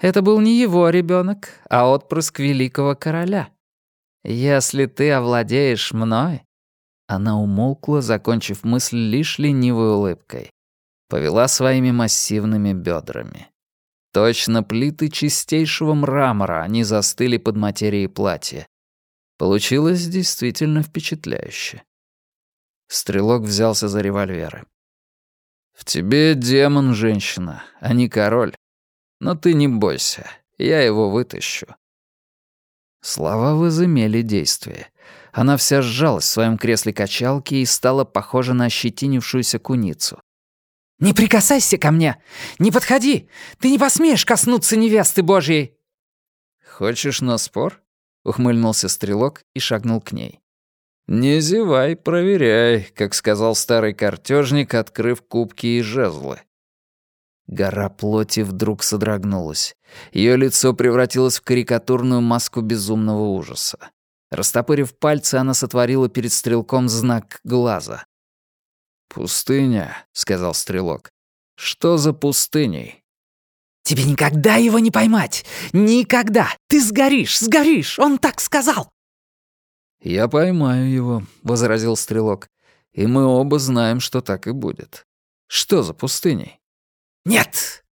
Это был не его ребенок, а отпрыск великого короля. Если ты овладеешь мной...» Она умолкла, закончив мысль лишь ленивой улыбкой. Повела своими массивными бедрами. Точно плиты чистейшего мрамора они застыли под материей платья. Получилось действительно впечатляюще. Стрелок взялся за револьверы. «В тебе демон, женщина, а не король. Но ты не бойся, я его вытащу». Слова возымели действие. Она вся сжалась в своем кресле качалки и стала похожа на ощетинившуюся куницу. «Не прикасайся ко мне! Не подходи! Ты не посмеешь коснуться невесты Божьей!» «Хочешь на спор?» — ухмыльнулся стрелок и шагнул к ней. «Не зевай, проверяй», как сказал старый картежник, открыв кубки и жезлы. Гора плоти вдруг содрогнулась. Ее лицо превратилось в карикатурную маску безумного ужаса. Растопырив пальцы, она сотворила перед стрелком знак глаза. «Пустыня», — сказал стрелок. «Что за пустыней?» «Тебе никогда его не поймать! Никогда! Ты сгоришь, сгоришь! Он так сказал!» «Я поймаю его», — возразил стрелок. «И мы оба знаем, что так и будет. Что за пустыней?» «Нет!»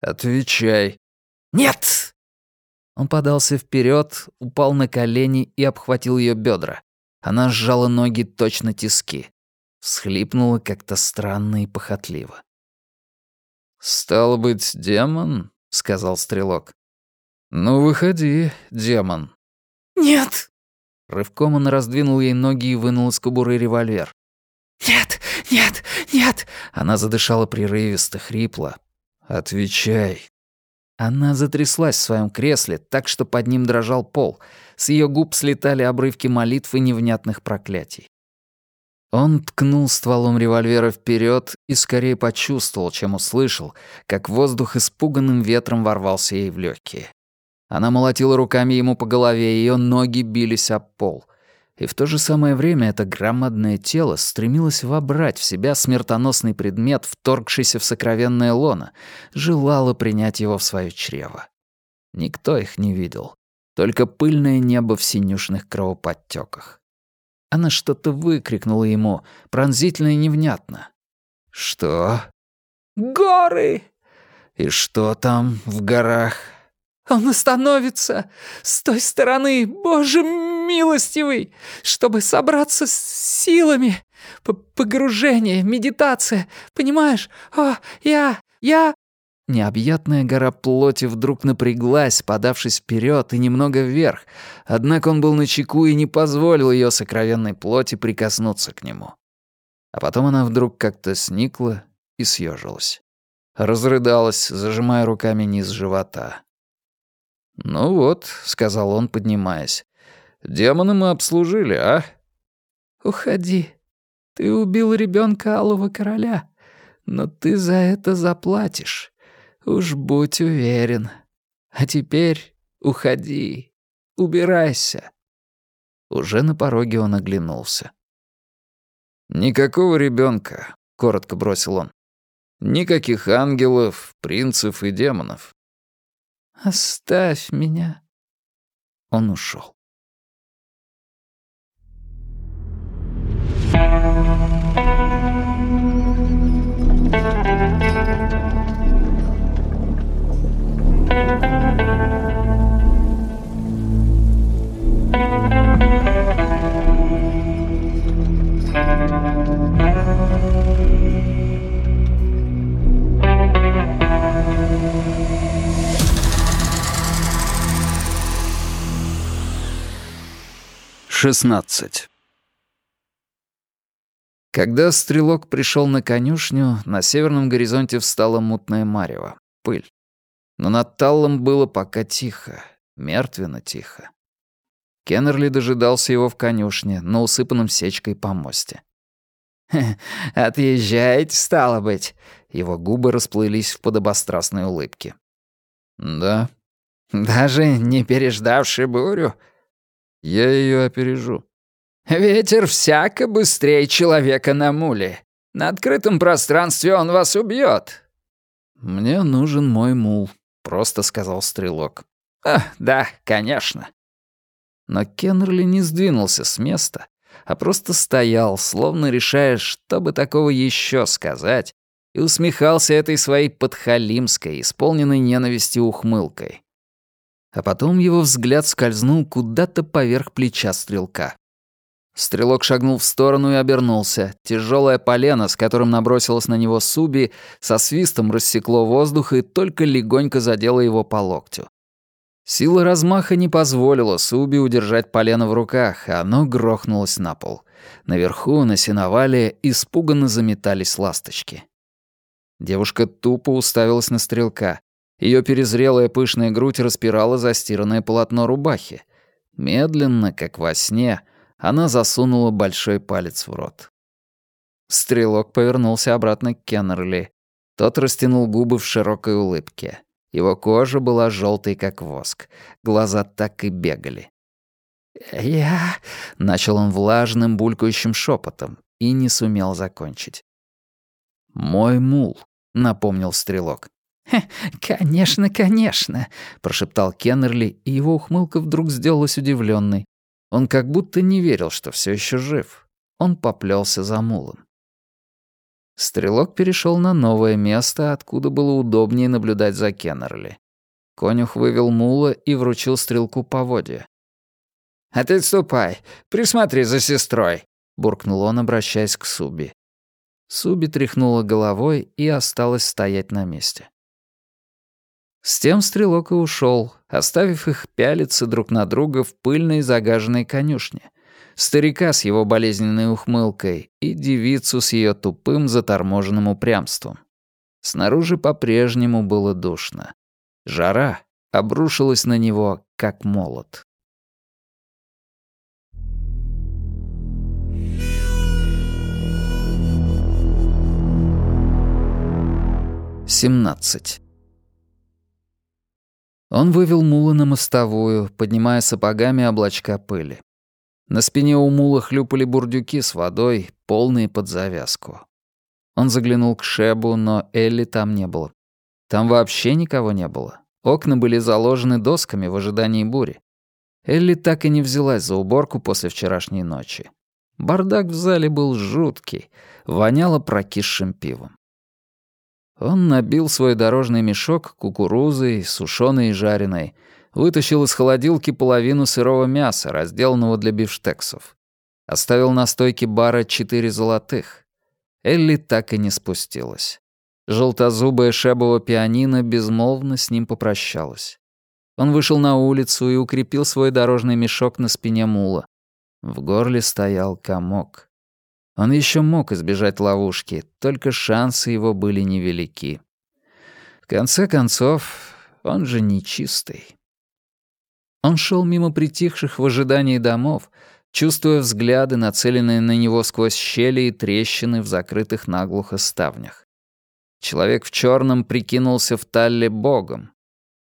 «Отвечай!» «Нет!» Он подался вперед, упал на колени и обхватил ее бедра. Она сжала ноги точно тиски. Схлипнула как-то странно и похотливо. «Стало быть, демон?» — сказал стрелок. «Ну, выходи, демон». «Нет!» Рывком он раздвинул ей ноги и вынул из кобуры револьвер. «Нет, нет, нет!» Она задышала прерывисто, хрипло. «Отвечай!» Она затряслась в своем кресле, так что под ним дрожал пол. С ее губ слетали обрывки молитв и невнятных проклятий. Он ткнул стволом револьвера вперед и скорее почувствовал, чем услышал, как воздух испуганным ветром ворвался ей в легкие. Она молотила руками ему по голове, ее ноги бились об пол. И в то же самое время это громадное тело стремилось вобрать в себя смертоносный предмет, вторгшийся в сокровенное лоно, желало принять его в свое чрево. Никто их не видел, только пыльное небо в синюшных кровоподтёках. Она что-то выкрикнула ему, пронзительно и невнятно. «Что?» «Горы!» «И что там в горах?» Он остановится с той стороны, Боже милостивый, чтобы собраться с силами. П Погружение, медитация, понимаешь? О, я, я...» Необъятная гора плоти вдруг напряглась, подавшись вперед и немного вверх, однако он был на чеку и не позволил ее сокровенной плоти прикоснуться к нему. А потом она вдруг как-то сникла и съежилась. Разрыдалась, зажимая руками низ живота. «Ну вот», — сказал он, поднимаясь. «Демона мы обслужили, а?» «Уходи. Ты убил ребенка Алого Короля, но ты за это заплатишь. Уж будь уверен. А теперь уходи, убирайся». Уже на пороге он оглянулся. «Никакого ребенка, коротко бросил он. «Никаких ангелов, принцев и демонов. Оставь меня. Он ушел. Шестнадцать. Когда стрелок пришел на конюшню, на северном горизонте встала мутная марево, пыль. Но над Таллом было пока тихо, мертвенно тихо. Кеннерли дожидался его в конюшне, на усыпанном сечкой помосте. «Отъезжаете, стало быть?» Его губы расплылись в подобострастной улыбке. «Да». «Даже не переждавший бурю?» Я ее опережу. Ветер всяко быстрее человека на муле. На открытом пространстве он вас убьет. Мне нужен мой мул, — просто сказал стрелок. «А, да, конечно». Но Кеннерли не сдвинулся с места, а просто стоял, словно решая, что бы такого еще сказать, и усмехался этой своей подхалимской, исполненной ненавистью ухмылкой. А потом его взгляд скользнул куда-то поверх плеча стрелка. Стрелок шагнул в сторону и обернулся. Тяжелое полено, с которым набросилась на него Суби, со свистом рассекло воздух и только легонько задело его по локтю. Сила размаха не позволила Суби удержать полено в руках, а оно грохнулось на пол. Наверху, на сеновале, испуганно заметались ласточки. Девушка тупо уставилась на стрелка. Ее перезрелая пышная грудь распирала застиранное полотно рубахи. Медленно, как во сне, она засунула большой палец в рот. Стрелок повернулся обратно к Кеннерли. Тот растянул губы в широкой улыбке. Его кожа была желтой, как воск. Глаза так и бегали. «Я...» — начал он влажным, булькающим шепотом и не сумел закончить. «Мой мул», — напомнил стрелок. «Конечно, конечно», — прошептал Кеннерли, и его ухмылка вдруг сделалась удивленной. Он как будто не верил, что все еще жив. Он поплелся за мулом. Стрелок перешел на новое место, откуда было удобнее наблюдать за Кеннерли. Конюх вывел мула и вручил стрелку поводья. «А ты ступай, присмотри за сестрой», — буркнул он, обращаясь к Суби. Суби тряхнула головой и осталась стоять на месте. С тем стрелок и ушел, оставив их пялиться друг на друга в пыльной загаженной конюшне — старика с его болезненной ухмылкой и девицу с ее тупым заторможенным упрямством. Снаружи по-прежнему было душно. Жара обрушилась на него, как молот. Семнадцать. Он вывел мула на мостовую, поднимая сапогами облачка пыли. На спине у мула хлюпали бурдюки с водой, полные под завязку. Он заглянул к Шебу, но Элли там не было. Там вообще никого не было. Окна были заложены досками в ожидании бури. Элли так и не взялась за уборку после вчерашней ночи. Бардак в зале был жуткий, воняло прокисшим пивом. Он набил свой дорожный мешок кукурузой, сушеной и жареной, вытащил из холодилки половину сырого мяса, разделанного для бифштексов. Оставил на стойке бара четыре золотых. Элли так и не спустилась. Желтозубая шебова пианино безмолвно с ним попрощалась. Он вышел на улицу и укрепил свой дорожный мешок на спине мула. В горле стоял комок. Он еще мог избежать ловушки, только шансы его были невелики. В конце концов, он же нечистый. Он шел мимо притихших в ожидании домов, чувствуя взгляды, нацеленные на него сквозь щели и трещины в закрытых наглухо ставнях. Человек в черном прикинулся в Талле богом.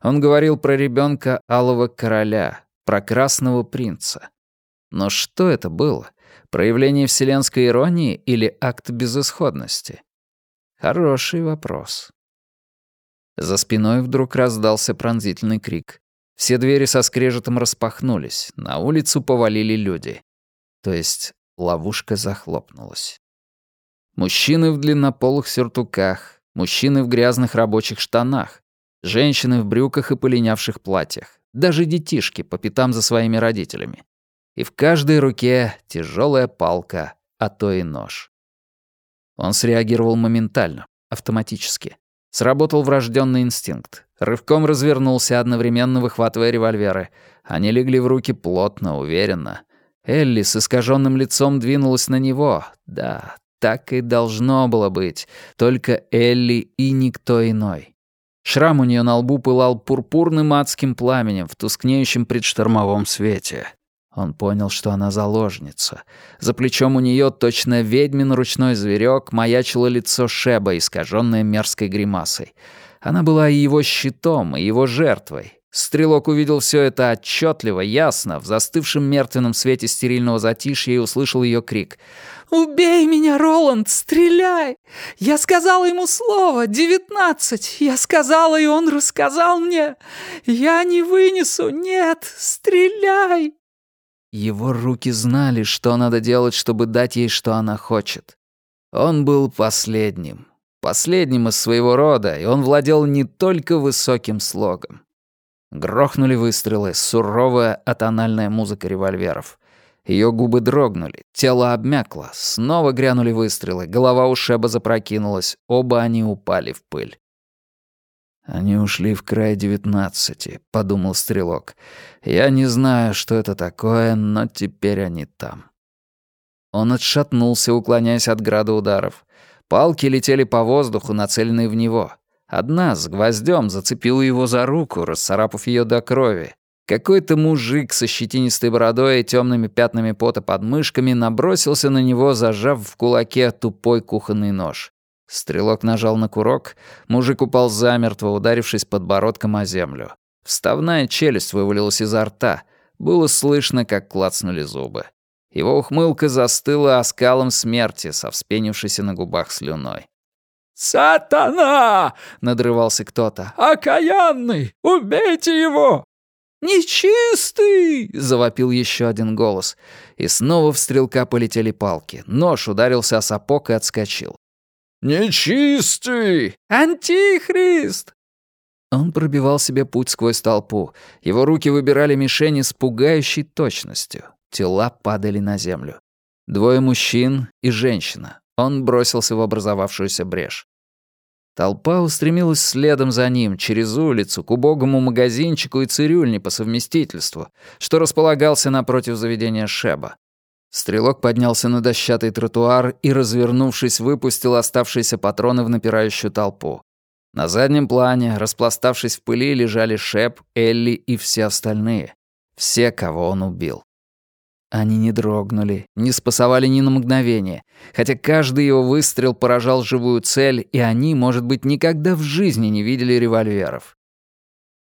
Он говорил про ребенка алого короля, про красного принца. Но что это было? Проявление вселенской иронии или акт безысходности? Хороший вопрос. За спиной вдруг раздался пронзительный крик. Все двери со скрежетом распахнулись, на улицу повалили люди. То есть ловушка захлопнулась. Мужчины в длиннополых сюртуках, мужчины в грязных рабочих штанах, женщины в брюках и полинявших платьях, даже детишки по пятам за своими родителями. И в каждой руке тяжелая палка, а то и нож. Он среагировал моментально, автоматически. Сработал врожденный инстинкт. Рывком развернулся, одновременно выхватывая револьверы. Они легли в руки плотно, уверенно. Элли с искаженным лицом двинулась на него. Да, так и должно было быть. Только Элли и никто иной. Шрам у нее на лбу пылал пурпурным адским пламенем в тускнеющем предштормовом свете. Он понял, что она заложница. За плечом у нее точно ведьмин ручной зверек маячило лицо Шеба, искаженное мерзкой гримасой. Она была и его щитом, и его жертвой. Стрелок увидел все это отчетливо, ясно, в застывшем мертвенном свете стерильного затишья и услышал ее крик. «Убей меня, Роланд, стреляй! Я сказала ему слово, девятнадцать! Я сказала, и он рассказал мне! Я не вынесу, нет, стреляй!» Его руки знали, что надо делать, чтобы дать ей, что она хочет. Он был последним, последним из своего рода, и он владел не только высоким слогом. Грохнули выстрелы, суровая атональная музыка револьверов. Ее губы дрогнули, тело обмякло, снова грянули выстрелы, голова у Шеба запрокинулась, оба они упали в пыль. «Они ушли в край девятнадцати», — подумал Стрелок. «Я не знаю, что это такое, но теперь они там». Он отшатнулся, уклоняясь от града ударов. Палки летели по воздуху, нацеленные в него. Одна с гвоздем зацепила его за руку, расцарапав ее до крови. Какой-то мужик со щетинистой бородой и темными пятнами пота под мышками набросился на него, зажав в кулаке тупой кухонный нож. Стрелок нажал на курок, мужик упал замертво, ударившись подбородком о землю. Вставная челюсть вывалилась изо рта. Было слышно, как клацнули зубы. Его ухмылка застыла оскалом смерти, со вспенившейся на губах слюной. «Сатана!» — надрывался кто-то. «Окаянный! Убейте его!» «Нечистый!» — завопил еще один голос. И снова в стрелка полетели палки. Нож ударился о сапог и отскочил. «Нечистый! Антихрист!» Он пробивал себе путь сквозь толпу. Его руки выбирали мишени с пугающей точностью. Тела падали на землю. Двое мужчин и женщина. Он бросился в образовавшуюся брешь. Толпа устремилась следом за ним, через улицу, к убогому магазинчику и цирюльне по совместительству, что располагался напротив заведения Шеба. Стрелок поднялся на дощатый тротуар и, развернувшись, выпустил оставшиеся патроны в напирающую толпу. На заднем плане, распластавшись в пыли, лежали Шеп, Элли и все остальные. Все, кого он убил. Они не дрогнули, не спасовали ни на мгновение, хотя каждый его выстрел поражал живую цель, и они, может быть, никогда в жизни не видели револьверов.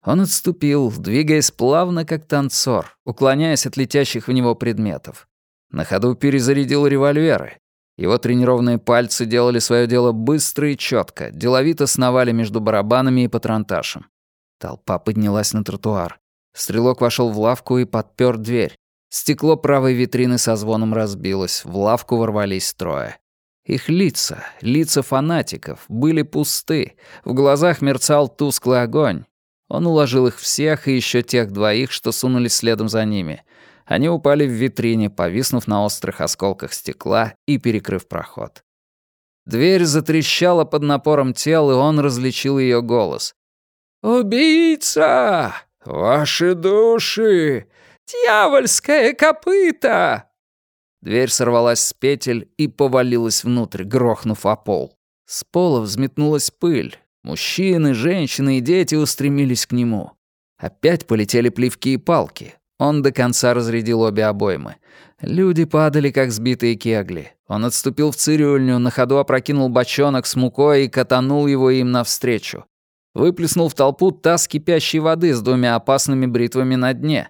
Он отступил, двигаясь плавно, как танцор, уклоняясь от летящих в него предметов. На ходу перезарядил револьверы. Его тренированные пальцы делали свое дело быстро и четко, деловито сновали между барабанами и патронташем. Толпа поднялась на тротуар. Стрелок вошел в лавку и подпер дверь. Стекло правой витрины со звоном разбилось, в лавку ворвались трое. Их лица, лица фанатиков, были пусты, в глазах мерцал тусклый огонь. Он уложил их всех и еще тех двоих, что сунулись следом за ними. Они упали в витрине, повиснув на острых осколках стекла и перекрыв проход. Дверь затрещала под напором тел, и он различил ее голос. «Убийца! Ваши души! «Дьявольское копыто!» Дверь сорвалась с петель и повалилась внутрь, грохнув о пол. С пола взметнулась пыль. Мужчины, женщины и дети устремились к нему. Опять полетели плевки и палки. Он до конца разрядил обе обоймы. Люди падали, как сбитые кегли. Он отступил в цирюльню, на ходу опрокинул бочонок с мукой и катанул его им навстречу. Выплеснул в толпу таз кипящей воды с двумя опасными бритвами на дне.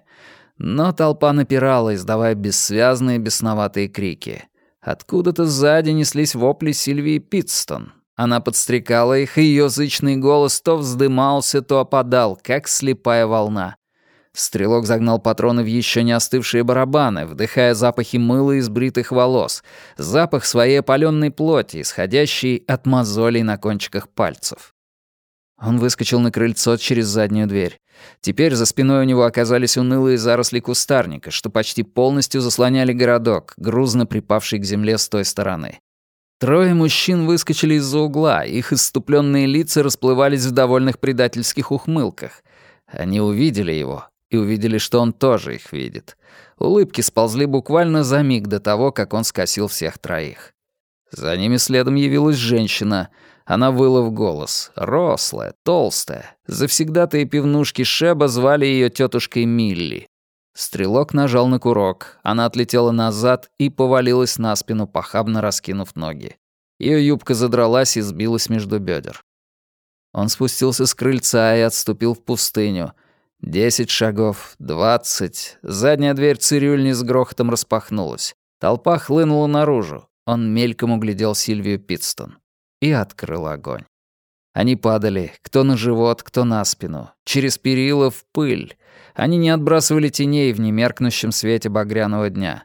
Но толпа напирала, издавая бессвязные бесноватые крики. Откуда-то сзади неслись вопли Сильвии Питстон. Она подстрекала их, и ее зычный голос то вздымался, то опадал, как слепая волна. Стрелок загнал патроны в еще не остывшие барабаны, вдыхая запахи мыла из бритых волос, запах своей опаленной плоти, исходящий от мозолей на кончиках пальцев. Он выскочил на крыльцо через заднюю дверь. Теперь за спиной у него оказались унылые заросли кустарника, что почти полностью заслоняли городок, грузно припавший к земле с той стороны. Трое мужчин выскочили из-за угла, их исступленные лица расплывались в довольных предательских ухмылках. Они увидели его и увидели, что он тоже их видит. Улыбки сползли буквально за миг до того, как он скосил всех троих. За ними следом явилась женщина — она выла в голос. Рослая, толстая. Завсегдатые пивнушки Шеба звали ее тетушкой Милли. Стрелок нажал на курок. Она отлетела назад и повалилась на спину, похабно раскинув ноги. Ее юбка задралась и сбилась между бедер. Он спустился с крыльца и отступил в пустыню. Десять шагов, двадцать. Задняя дверь цирюльни с грохотом распахнулась. Толпа хлынула наружу. Он мельком углядел Сильвию Питстон. И открыл огонь. Они падали, кто на живот, кто на спину, через перила в пыль. Они не отбрасывали теней в немеркнущем свете багряного дня.